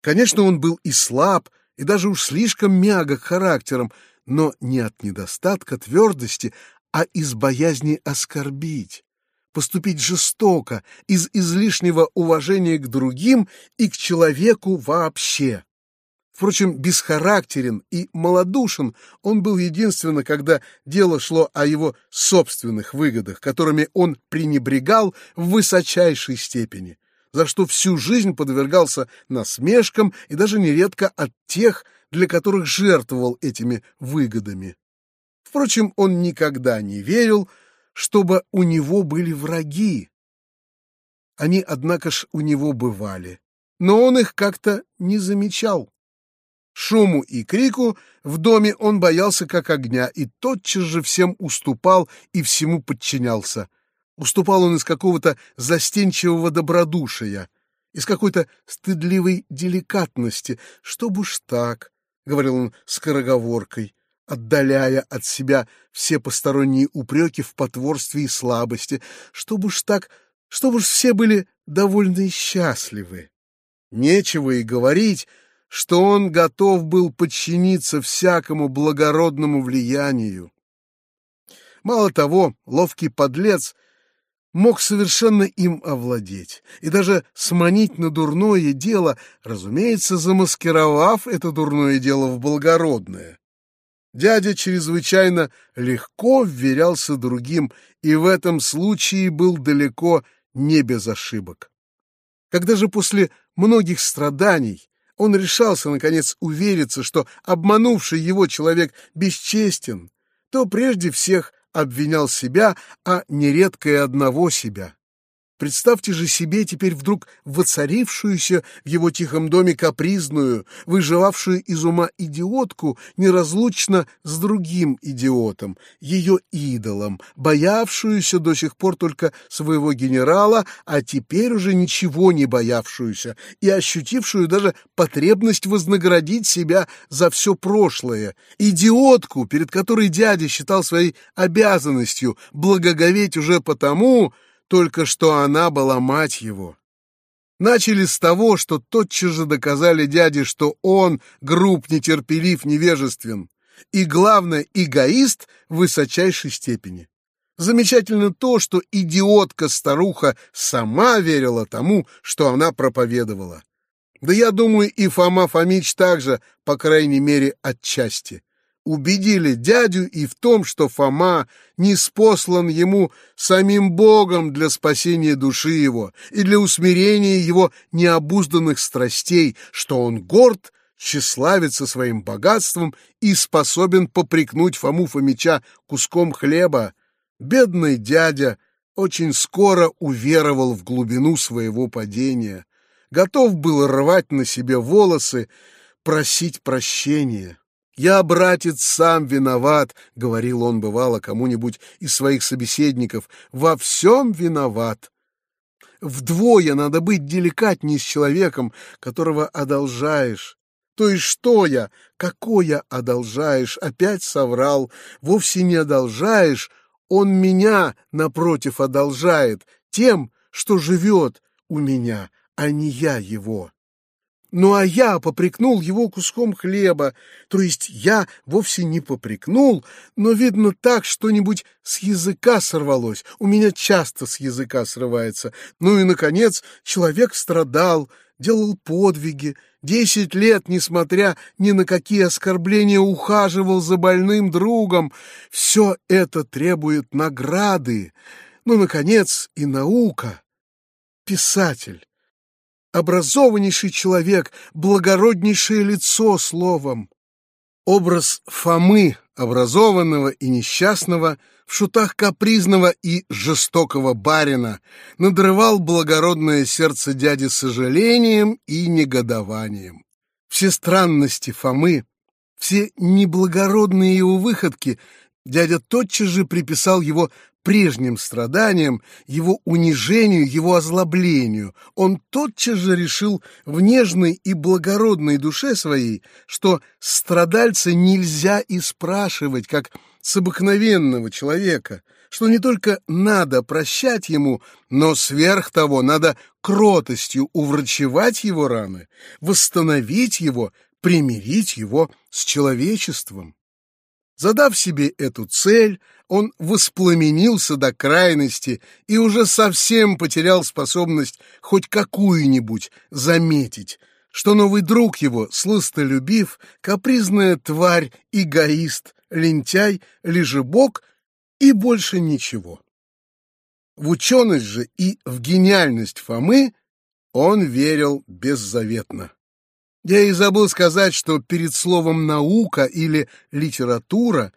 Конечно, он был и слаб, и даже уж слишком мягок характером, но не от недостатка твердости, а из боязни оскорбить, поступить жестоко, из излишнего уважения к другим и к человеку вообще. Впрочем, бесхарактерен и малодушен он был единственно, когда дело шло о его собственных выгодах, которыми он пренебрегал в высочайшей степени, за что всю жизнь подвергался насмешкам и даже нередко от тех, для которых жертвовал этими выгодами. Впрочем, он никогда не верил, чтобы у него были враги. Они, однако ж, у него бывали, но он их как-то не замечал. Шуму и крику в доме он боялся как огня и тотчас же всем уступал и всему подчинялся. Уступал он из какого-то застенчивого добродушия, из какой-то стыдливой деликатности, чтоб уж так, говорил он скороговоркой, отдаляя от себя все посторонние упреки в потворстве и слабости, чтобы уж так, чтобы уж все были довольны и счастливы. Нечего и говорить, что он готов был подчиниться всякому благородному влиянию. Мало того, ловкий подлец мог совершенно им овладеть и даже сманить на дурное дело, разумеется, замаскировав это дурное дело в благородное. Дядя чрезвычайно легко вверялся другим и в этом случае был далеко не без ошибок. Когда же после многих страданий он решался, наконец, увериться, что обманувший его человек бесчестен, то прежде всех обвинял себя, а нередко и одного себя. Представьте же себе теперь вдруг воцарившуюся в его тихом доме капризную, выживавшую из ума идиотку неразлучно с другим идиотом, ее идолом, боявшуюся до сих пор только своего генерала, а теперь уже ничего не боявшуюся и ощутившую даже потребность вознаградить себя за все прошлое, идиотку, перед которой дядя считал своей обязанностью благоговеть уже потому, только что она была мать его. Начали с того, что тотчас же доказали дяде, что он груб, нетерпелив, невежествен и, главное, эгоист в высочайшей степени. Замечательно то, что идиотка-старуха сама верила тому, что она проповедовала. Да я думаю, и Фома Фомич также, по крайней мере, отчасти. Убедили дядю и в том, что Фома не спослан ему самим Богом для спасения души его и для усмирения его необузданных страстей, что он горд, тщеславится своим богатством и способен попрекнуть Фому Фомича куском хлеба. Бедный дядя очень скоро уверовал в глубину своего падения готов был рвать на себе волосы, просить прощения. «Я, братец, сам виноват», — говорил он, бывало, кому-нибудь из своих собеседников, — «во всем виноват». Вдвое надо быть деликатнее с человеком, которого одолжаешь. То есть что я? Какое одолжаешь? Опять соврал. Вовсе не одолжаешь. Он меня, напротив, одолжает тем, что живет у меня а не я его. Ну а я попрекнул его куском хлеба, то есть я вовсе не попрекнул, но, видно, так что-нибудь с языка сорвалось, у меня часто с языка срывается. Ну и, наконец, человек страдал, делал подвиги, десять лет, несмотря ни на какие оскорбления, ухаживал за больным другом. Все это требует награды. Ну, наконец, и наука. Писатель образованнейший человек, благороднейшее лицо словом. Образ Фомы, образованного и несчастного, в шутах капризного и жестокого барина, надрывал благородное сердце дяди сожалением и негодованием. Все странности Фомы, все неблагородные его выходки дядя тотчас же приписал его прежним страданиям, его унижению, его озлоблению, он тотчас же решил в нежной и благородной душе своей, что страдальца нельзя и спрашивать, как с обыкновенного человека, что не только надо прощать ему, но сверх того надо кротостью уврачевать его раны, восстановить его, примирить его с человечеством. Задав себе эту цель, он воспламенился до крайности и уже совсем потерял способность хоть какую-нибудь заметить, что новый друг его, сластолюбив, капризная тварь, эгоист, лентяй, лежебок и больше ничего. В ученость же и в гениальность Фомы он верил беззаветно. Я и забыл сказать, что перед словом «наука» или «литература»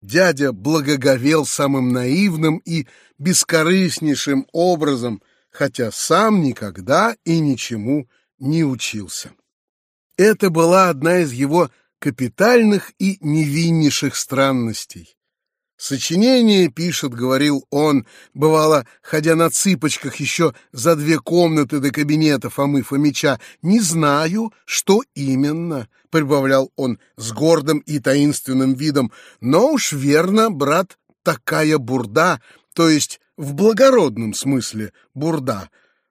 дядя благоговел самым наивным и бескорыстнейшим образом, хотя сам никогда и ничему не учился. Это была одна из его капитальных и невиннейших странностей. Сочинение пишет, говорил он, бывало, ходя на цыпочках еще за две комнаты до кабинета Фомы Фомича. «Не знаю, что именно», — прибавлял он с гордым и таинственным видом, «но уж верно, брат, такая бурда, то есть в благородном смысле бурда.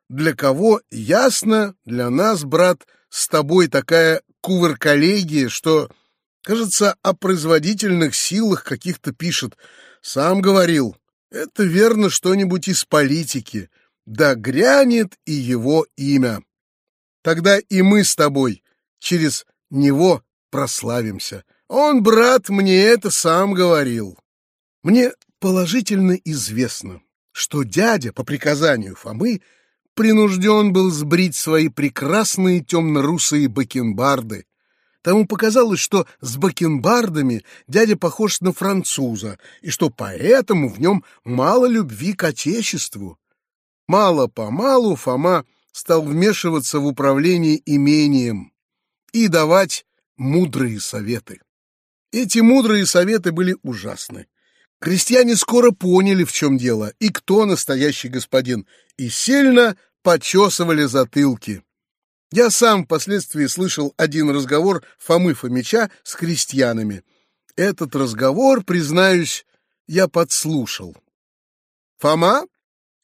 Для кого ясно, для нас, брат, с тобой такая кувырколегия, что Кажется, о производительных силах каких-то пишет. Сам говорил, это верно что-нибудь из политики. Да грянет и его имя. Тогда и мы с тобой через него прославимся. Он, брат, мне это сам говорил. Мне положительно известно, что дядя по приказанию Фомы принужден был сбрить свои прекрасные темно-русые бакенбарды, Тому показалось, что с бакенбардами дядя похож на француза, и что поэтому в нем мало любви к отечеству. Мало-помалу Фома стал вмешиваться в управление имением и давать мудрые советы. Эти мудрые советы были ужасны. Крестьяне скоро поняли, в чем дело, и кто настоящий господин, и сильно почесывали затылки. Я сам впоследствии слышал один разговор Фомы Фомича с крестьянами. Этот разговор, признаюсь, я подслушал. Фома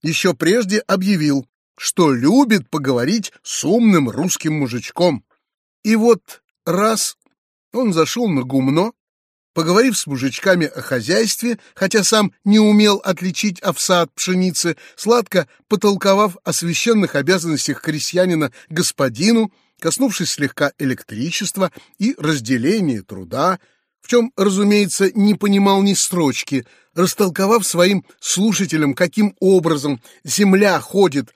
еще прежде объявил, что любит поговорить с умным русским мужичком. И вот раз он зашел на гумно, Поговорив с мужичками о хозяйстве, хотя сам не умел отличить овса от пшеницы, сладко потолковав о священных обязанностях крестьянина господину, коснувшись слегка электричества и разделения труда, в чем, разумеется, не понимал ни строчки, растолковав своим слушателям, каким образом Земля ходит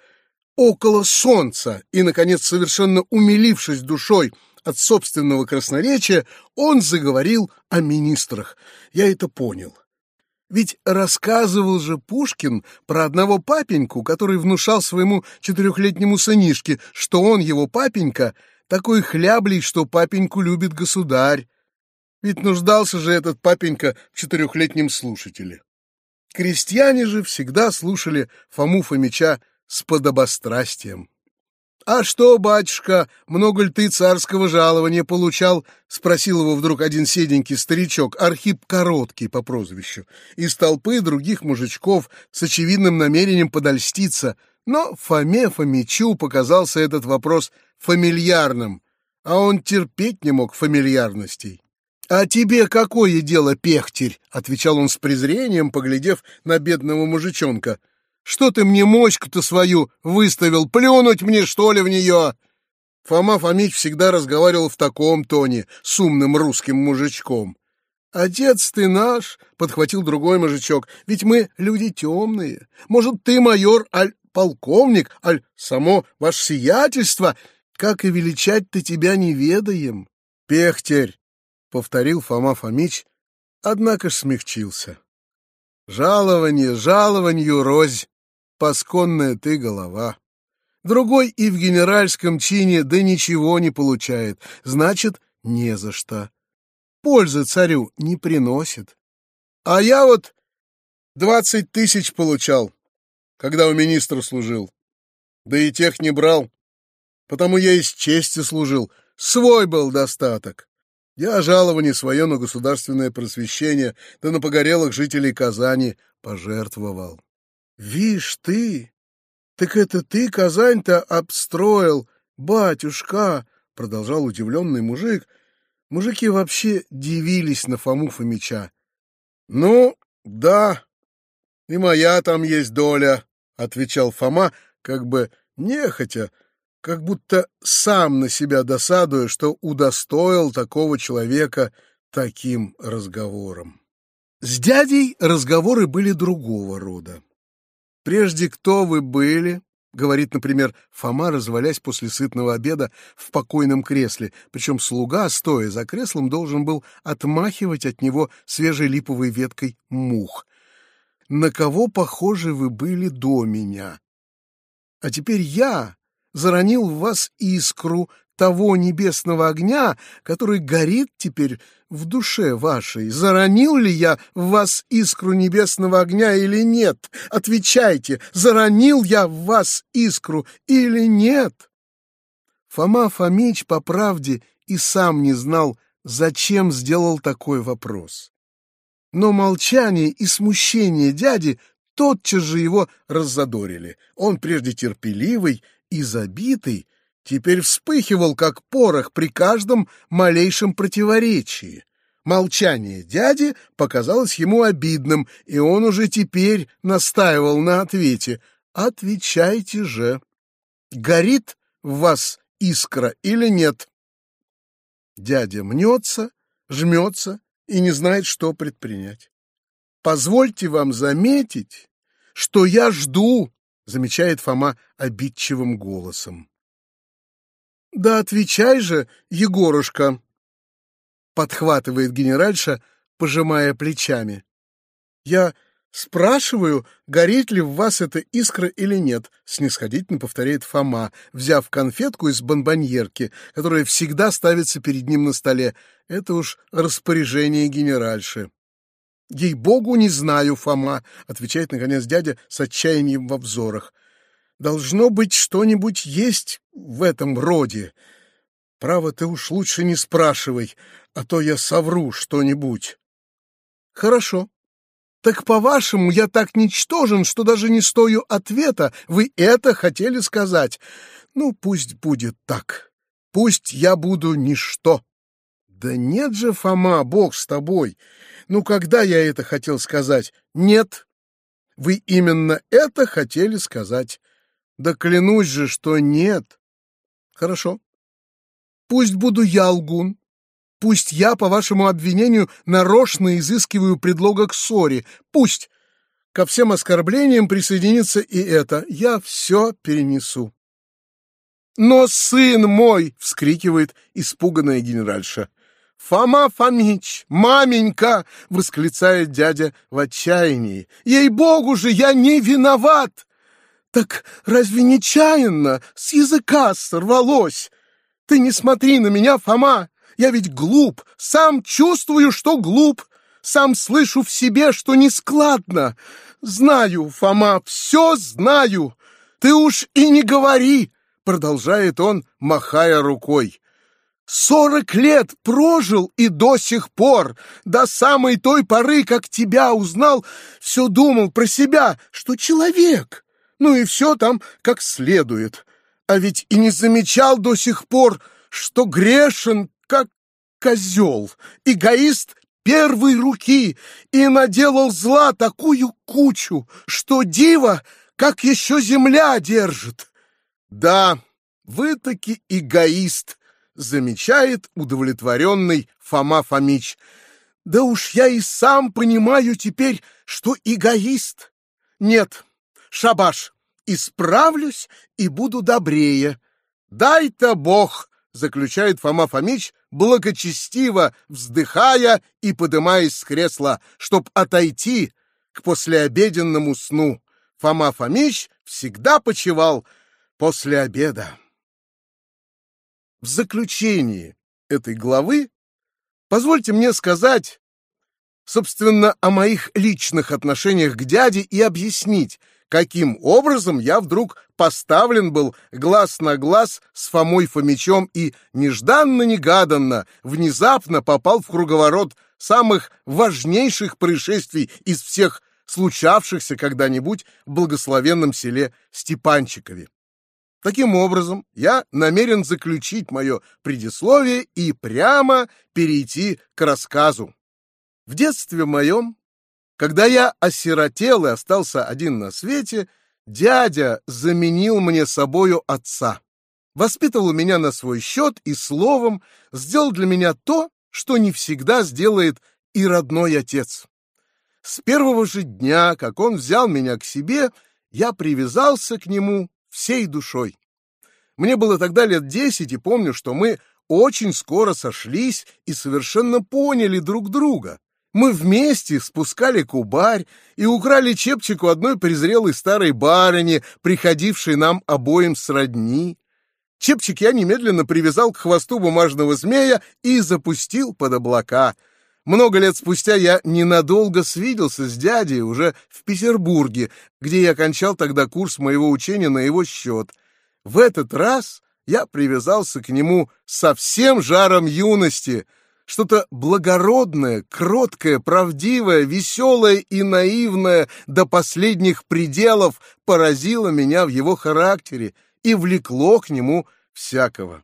около Солнца, и, наконец, совершенно умилившись душой от собственного красноречия, он заговорил о министрах. Я это понял. Ведь рассказывал же Пушкин про одного папеньку, который внушал своему четырехлетнему сынишке, что он, его папенька, такой хляблей, что папеньку любит государь. Ведь нуждался же этот папенька в четырехлетнем слушателе. Крестьяне же всегда слушали Фому Фомича с подобострастием. «А что, батюшка, много ли ты царского жалования получал?» — спросил его вдруг один седенький старичок, Архип Короткий по прозвищу, из толпы других мужичков с очевидным намерением подольститься. Но Фоме Фомичу показался этот вопрос фамильярным, а он терпеть не мог фамильярностей. «А тебе какое дело, пехтерь?» — отвечал он с презрением, поглядев на бедного мужичонка — что ты мне моську-то свою выставил? Плюнуть мне, что ли, в нее?» Фома Фомич всегда разговаривал в таком тоне с умным русским мужичком. «Отец ты наш», — подхватил другой мужичок, — «ведь мы люди темные. Может, ты майор, аль полковник, аль само ваше сиятельство, как и величать-то тебя не ведаем». «Пехтерь», — повторил Фома Фомич, однако ж смягчился. «Жалование, жалованию розь пасконная ты голова. Другой и в генеральском чине да ничего не получает, значит, не за что. Пользы царю не приносит. А я вот двадцать тысяч получал, когда у министра служил. Да и тех не брал, потому я из чести служил, свой был достаток. Я жалование свое на государственное просвещение, да на погорелых жителей Казани пожертвовал. Вишь ты! Так это ты Казань-то обстроил, батюшка! Продолжал удивленный мужик. Мужики вообще дивились на Фому Фомича. Ну, да, и моя там есть доля, отвечал Фома, как бы нехотя, как будто сам на себя досадуя, что удостоил такого человека таким разговором. С дядей разговоры были другого рода. Прежде кто вы были? Говорит, например, Фома, развалясь после сытного обеда в покойном кресле, причем слуга, стоя за креслом, должен был отмахивать от него свежей липовой веткой мух. На кого похожи вы были до меня? А теперь я заронил в вас искру того небесного огня, который горит теперь в душе вашей. Заронил ли я в вас искру небесного огня или нет? Отвечайте, заронил я в вас искру или нет? Фома Фомич, по правде, и сам не знал, зачем сделал такой вопрос. Но молчание и смущение дяди тотчас же его раззадорили. Он прежде терпеливый и забитый, теперь вспыхивал, как порох при каждом малейшем противоречии. Молчание дяди показалось ему обидным, и он уже теперь настаивал на ответе. «Отвечайте же, горит в вас искра или нет?» Дядя мнется, жмется и не знает, что предпринять. «Позвольте вам заметить, что я жду», — замечает Фома обидчивым голосом. «Да отвечай же, Егорушка!» Подхватывает генеральша, пожимая плечами. «Я спрашиваю, горит ли в вас эта искра или нет», снисходительно повторяет Фома, взяв конфетку из бонбоньерки, которая всегда ставится перед ним на столе. Это уж распоряжение генеральши. «Ей-богу, не знаю, Фома», — отвечает, наконец, дядя с отчаянием во взорах. Должно быть, что-нибудь есть в этом роде. Право, ты уж лучше не спрашивай, а то я совру что-нибудь. Хорошо. Так, по-вашему, я так ничтожен, что даже не стою ответа. Вы это хотели сказать? Ну, пусть будет так. Пусть я буду ничто. Да нет же, Фома, Бог с тобой. Ну, когда я это хотел сказать? Нет. Вы именно это хотели сказать. Да клянусь же, что нет. Хорошо. Пусть буду я лгун. Пусть я, по вашему обвинению, нарочно изыскиваю предлога к ссоре. Пусть. Ко всем оскорблениям присоединится и это. Я все перенесу. «Но сын мой!» — вскрикивает испуганная генеральша. «Фома Фомич! Маменька!» — восклицает дядя в отчаянии. «Ей-богу же, я не виноват!» «Так разве нечаянно с языка сорвалось? Ты не смотри на меня, Фома! Я ведь глуп, сам чувствую, что глуп, сам слышу в себе, что нескладно. Знаю, Фома, все знаю. Ты уж и не говори!» продолжает он, махая рукой. Сорок лет прожил и до сих пор, до самой той поры, как тебя узнал, все думал про себя, что человек. Ну и все там как следует. А ведь и не замечал до сих пор, что грешен, как козел, эгоист первой руки, и наделал зла такую кучу, что диво, как еще земля держит. Да, вы таки эгоист, замечает удовлетворенный Фома Фомич. Да уж я и сам понимаю теперь, что эгоист. Нет, шабаш, исправлюсь и буду добрее. Дай-то Бог, заключает Фома Фомич, благочестиво вздыхая и подымаясь с кресла, чтоб отойти к послеобеденному сну. Фома Фомич всегда почевал после обеда. В заключении этой главы позвольте мне сказать, собственно, о моих личных отношениях к дяде и объяснить, каким образом я вдруг поставлен был глаз на глаз с Фомой Фомичом и нежданно-негаданно, внезапно попал в круговорот самых важнейших происшествий из всех случавшихся когда-нибудь в благословенном селе Степанчикове. Таким образом, я намерен заключить мое предисловие и прямо перейти к рассказу. В детстве моем, когда я осиротел и остался один на свете, дядя заменил мне собою отца. Воспитывал меня на свой счет и словом сделал для меня то, что не всегда сделает и родной отец. С первого же дня, как он взял меня к себе, я привязался к нему всей душой. Мне было тогда лет десять, и помню, что мы очень скоро сошлись и совершенно поняли друг друга. Мы вместе спускали кубарь и украли чепчику одной презрелой старой барыни, приходившей нам обоим сродни. Чепчик я немедленно привязал к хвосту бумажного змея и запустил под облака. Много лет спустя я ненадолго свиделся с дядей уже в Петербурге, где я кончал тогда курс моего учения на его счет. В этот раз я привязался к нему со всем жаром юности. Что-то благородное, кроткое, правдивое, веселое и наивное до последних пределов поразило меня в его характере и влекло к нему всякого.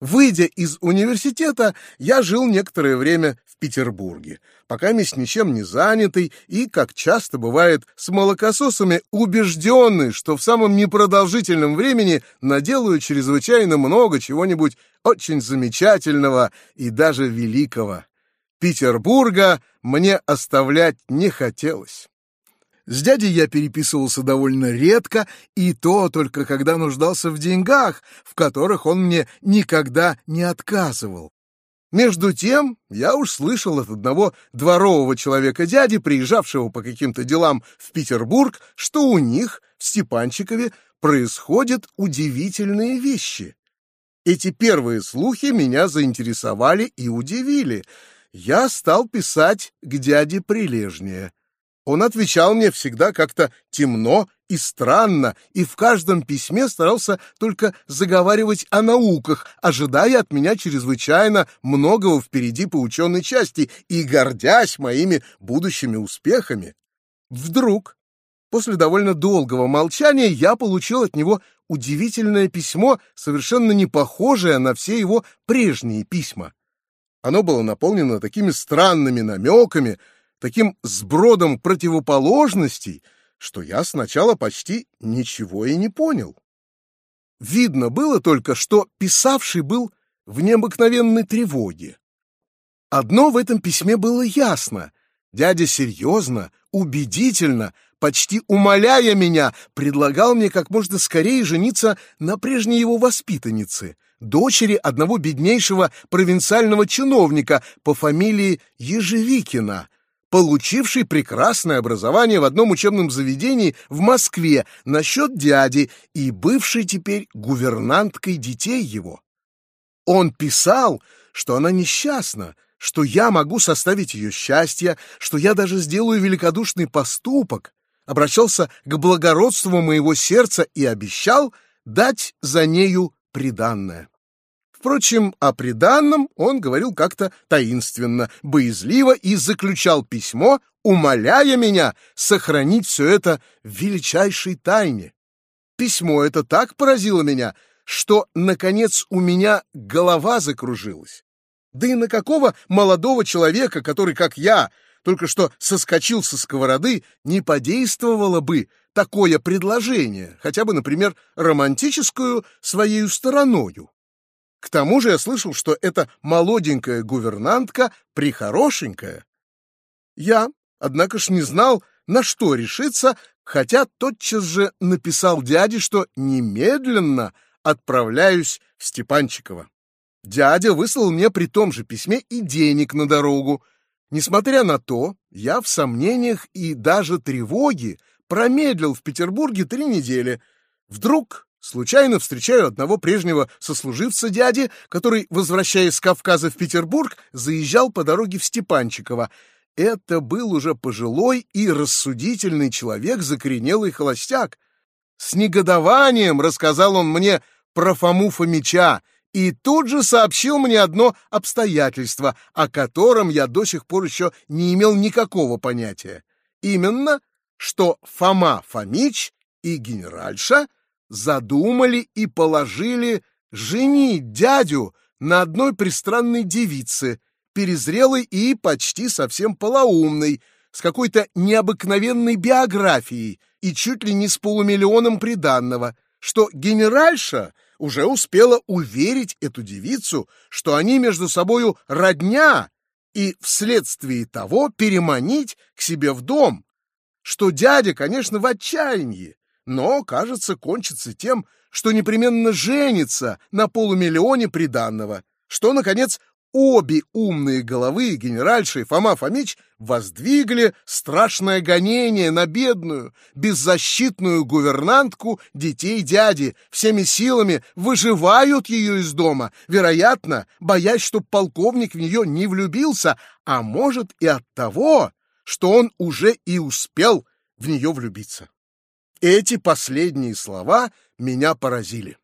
Выйдя из университета, я жил некоторое время в Петербурге, пока с ничем не занятый и, как часто бывает, с молокососами убежденный, что в самом непродолжительном времени наделаю чрезвычайно много чего-нибудь очень замечательного и даже великого. Петербурга мне оставлять не хотелось. С дядей я переписывался довольно редко, и то только когда нуждался в деньгах, в которых он мне никогда не отказывал. Между тем, я уж слышал от одного дворового человека дяди, приезжавшего по каким-то делам в Петербург, что у них в Степанчикове происходят удивительные вещи. Эти первые слухи меня заинтересовали и удивили. Я стал писать к дяде прилежнее. Он отвечал мне всегда как-то темно и странно, и в каждом письме старался только заговаривать о науках, ожидая от меня чрезвычайно многого впереди по ученой части и гордясь моими будущими успехами. Вдруг, после довольно долгого молчания, я получил от него удивительное письмо, совершенно не похожее на все его прежние письма. Оно было наполнено такими странными намеками, таким сбродом противоположностей, что я сначала почти ничего и не понял. Видно было только, что писавший был в необыкновенной тревоге. Одно в этом письме было ясно. Дядя серьезно, убедительно, почти умоляя меня, предлагал мне как можно скорее жениться на прежней его воспитаннице, дочери одного беднейшего провинциального чиновника по фамилии Ежевикина, получившей прекрасное образование в одном учебном заведении в Москве насчет дяди и бывшей теперь гувернанткой детей его. Он писал, что она несчастна, что я могу составить ее счастье, что я даже сделаю великодушный поступок, обращался к благородству моего сердца и обещал дать за нею приданное. Впрочем, о приданном он говорил как-то таинственно, боязливо и заключал письмо, умоляя меня сохранить все это в величайшей тайне. Письмо это так поразило меня, что, наконец, у меня голова закружилась. Да и на какого молодого человека, который, как я, только что соскочил со сковороды, не подействовало бы такое предложение, хотя бы, например, романтическую своей стороною. К тому же я слышал, что эта молоденькая гувернантка прихорошенькая. Я, однако ж, не знал, на что решиться, хотя тотчас же написал дяде, что немедленно отправляюсь в Степанчиково. Дядя выслал мне при том же письме и денег на дорогу. Несмотря на то, я в сомнениях и даже тревоге промедлил в Петербурге три недели. Вдруг случайно встречаю одного прежнего сослуживца дяди, который, возвращаясь с Кавказа в Петербург, заезжал по дороге в Степанчиково. Это был уже пожилой и рассудительный человек, закоренелый холостяк. С негодованием рассказал он мне про Фому Фомича, и тут же сообщил мне одно обстоятельство, о котором я до сих пор еще не имел никакого понятия. Именно, что Фома Фомич и генеральша задумали и положили женить дядю на одной пристранной девице, перезрелой и почти совсем полоумной, с какой-то необыкновенной биографией и чуть ли не с полумиллионом приданного, что генеральша — уже успела уверить эту девицу, что они между собою родня, и вследствие того переманить к себе в дом, что дядя, конечно, в отчаянии, но, кажется, кончится тем, что непременно женится на полумиллионе приданного, что, наконец, Обе умные головы, генеральша и Фома Фомич, воздвигли страшное гонение на бедную, беззащитную гувернантку детей дяди, всеми силами выживают ее из дома, вероятно, боясь, чтоб полковник в нее не влюбился, а может и от того, что он уже и успел в нее влюбиться. Эти последние слова меня поразили.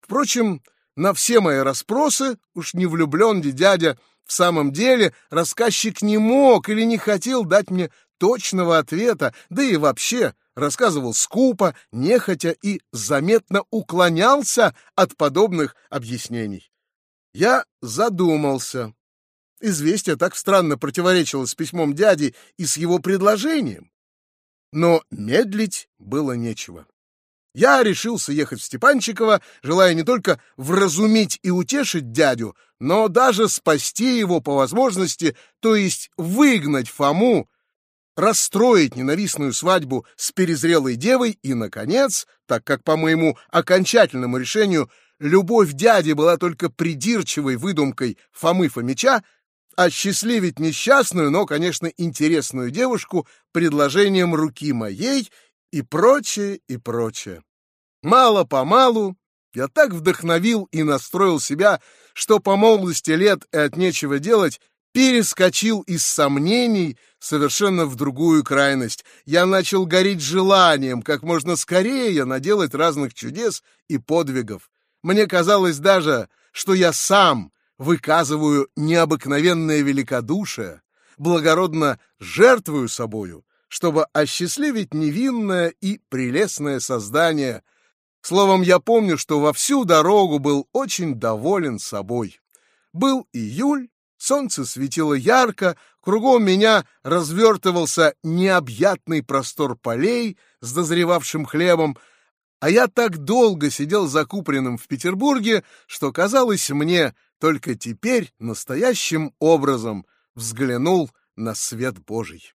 Впрочем, на все мои расспросы, уж не влюблен ли дядя в самом деле, рассказчик не мог или не хотел дать мне точного ответа, да и вообще рассказывал скупо, нехотя и заметно уклонялся от подобных объяснений. Я задумался. Известие так странно противоречило с письмом дяди и с его предложением. Но медлить было нечего. Я решился ехать в Степанчиково, желая не только вразумить и утешить дядю, но даже спасти его по возможности, то есть выгнать Фому, расстроить ненавистную свадьбу с перезрелой девой и, наконец, так как, по моему окончательному решению, любовь дяди была только придирчивой выдумкой Фомы Фомича, осчастливить несчастную, но, конечно, интересную девушку предложением руки моей и прочее, и прочее. Мало-помалу я так вдохновил и настроил себя, что по молодости лет и от нечего делать перескочил из сомнений совершенно в другую крайность. Я начал гореть желанием как можно скорее наделать разных чудес и подвигов. Мне казалось даже, что я сам выказываю необыкновенное великодушие, благородно жертвую собою, чтобы осчастливить невинное и прелестное создание. Словом, я помню, что во всю дорогу был очень доволен собой. Был июль, солнце светило ярко, кругом меня развертывался необъятный простор полей с дозревавшим хлебом, а я так долго сидел закупленным в Петербурге, что казалось мне, только теперь настоящим образом взглянул на свет Божий.